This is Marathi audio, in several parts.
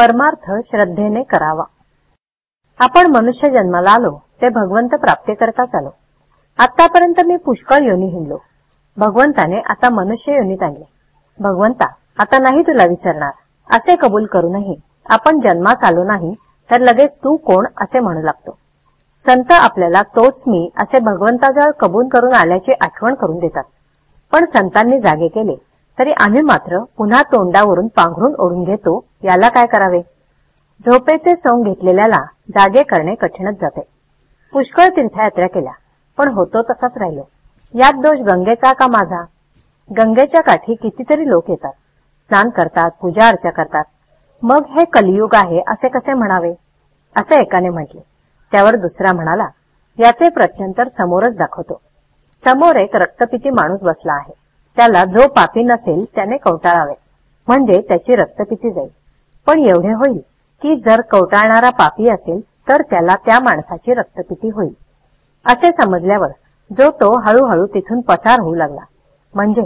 परमार्थ श्रद्धेने करावा. आपण मनुष्य जन्माला आलो ते भगवंत प्राप्ती करताच आलो आतापर्यंत मी पुष्कळ योनी हिंडलो. भगवंताने आता मनुष्य योनीत आणले. भगवंता आता नाही तुला विसरणार. असे कबूल करूनही आपण जन्मास आलो नाही तर लगेच तू कोण असे म्हणू लागतो. संत आपल्याला तोच मी असे भगवंताजवळ कबूल करून आल्याची आठवण करून देतात. पण संतांनी जागे केले तरी आम्ही मात्र पुन्हा तोंडावरून पांघरून ओढून घेतो याला काय करावे? झोपेचे सोंग घेतलेल्याला जागे करणे कठीणच जाते. पुष्कळ तीर्थयात्रा केल्या पण होतो तसाच राहिलो. यात दोष गंगेचा का माझा? गंगेच्या काठी कितीतरी लोक येतात स्नान करतात पूजा अर्चा करतात. मग हे कलियुग आहे असे कसे म्हणावे? असे एकाने म्हटले. त्यावर दुसरा म्हणाला याचे प्रत्यंतर समोरच दाखवतो. समोर एक रक्तपिती माणूस बसला आहे. त्याला जो पापी नसेल त्याने कवटाळावे. म्हणजे त्याची रक्तपिती जाईल. पण एवढे होईल की जर कवटाळणारा पापी असेल तर त्याला त्या माणसाची रक्तपिती होईल. असे समजल्यावर जो तो हळूहळू तिथून पसार होऊ लागला. म्हणजे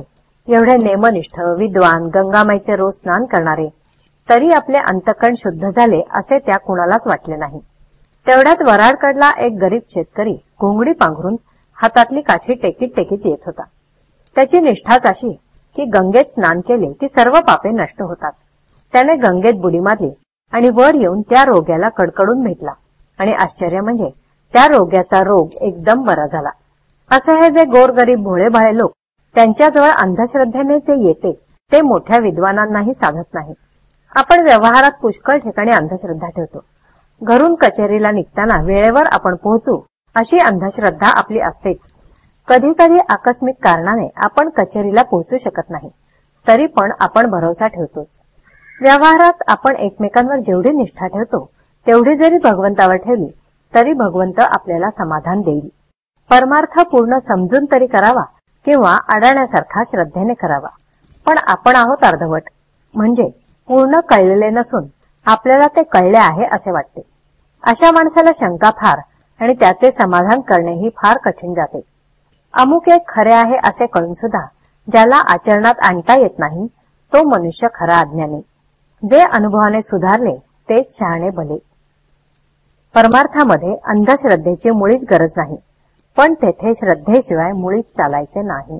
एवढे नेमनिष्ठ विद्वान गंगामाईचे रोज स्नान करणारे तरी आपले अंतकण शुद्ध झाले असे त्या कुणालाच वाटले नाही. तेवढ्यात वराडकडला एक गरीब शेतकरी घोंगडी पांघरून हातातली काठी टेकीत टेकीत येत होता. त्याची निष्ठाच अशी की गंगेत स्नान केले की सर्व पापे नष्ट होतात. त्याने गंगेत बुडी मारली आणि वर येऊन त्या रोग्याला कडकडून भेटला. आणि आश्चर्य म्हणजे त्या रोग्याचा रोग एकदम बरा झाला. असं हे जे गोरगरीब भोळे भळे लोक त्यांच्याजवळ अंधश्रद्धेने जे येते ते मोठ्या विद्वानांनाही साधत नाही आपण व्यवहारात पुष्कळ ठिकाणी अंधश्रद्धा ठेवतो. घरून कचेरीला निघताना वेळेवर आपण पोहोचू अशी अंधश्रद्धा आपली असतेच. कधी कधी आकस्मिक कारणाने आपण कचेरीला पोहोचू शकत नाही. तरी पण आपण भरोसा ठेवतोच. व्यवहारात आपण एकमेकांवर जेवढी निष्ठा ठेवतो तेवढी जरी भगवंतावर ठेवली तरी भगवंत आपल्याला समाधान देईल. परमार्थ पूर्ण समजून तरी करावा किंवा अडाण्यासारखा श्रद्धेने करावा. पण आपण आहोत अर्धवट. म्हणजे पूर्ण कळलेले नसून आपल्याला ते कळले आहे असे वाटते. अशा माणसाला शंका फार आणि त्याचे समाधान करणेही फार कठीण जाते. अमुक एक खरे आहे असे कळून सुद्धा ज्याला आचरणात आणता येत नाही तो मनुष्य खरा अज्ञानी. जे अनुभवाने सुधारले तेच शहाणे भले परमार्थामध्ये अंधश्रद्धेची मुळीच गरज नाही पण तेथे श्रद्धेशिवाय मुळीच चालायचे नाही.